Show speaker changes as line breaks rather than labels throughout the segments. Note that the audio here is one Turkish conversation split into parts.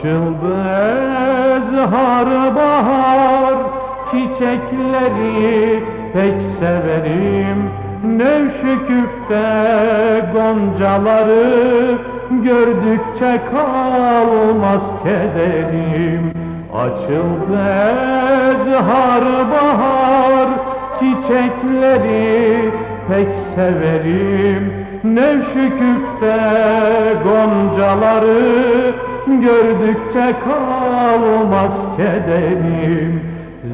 Açıldı ezhar bahar Çiçekleri pek severim. Nevşüküfte goncaları Gördükçe kalmaz kederim. Açıldı ezhar bahar Çiçekleri pek severim. Nevşüküfte goncaları Gördükçe kalmaz kederim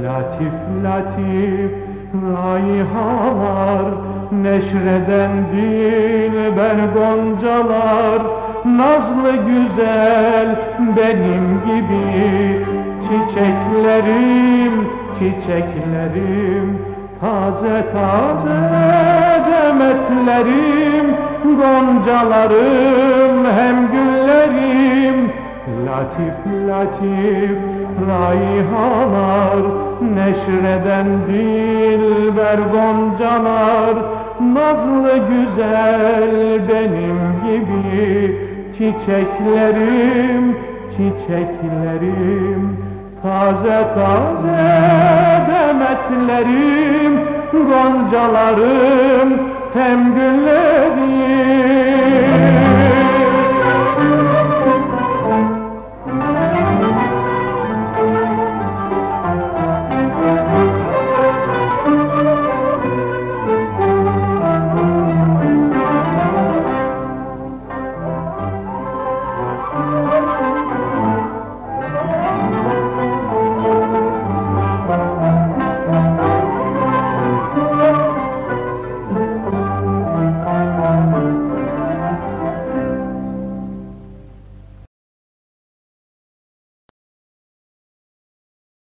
Latif latif raihalar Neşreden dilber goncalar. Nazlı güzel benim gibi Çiçeklerim, çiçeklerim. Taze taze demetlerim Goncalarım hem güllerim Latif latif raihalar Neşreden dilber goncalar Nazlı güzel benim gibi Çiçeklerim, çiçeklerim Taze taze demetlerim Goncalarım güllerim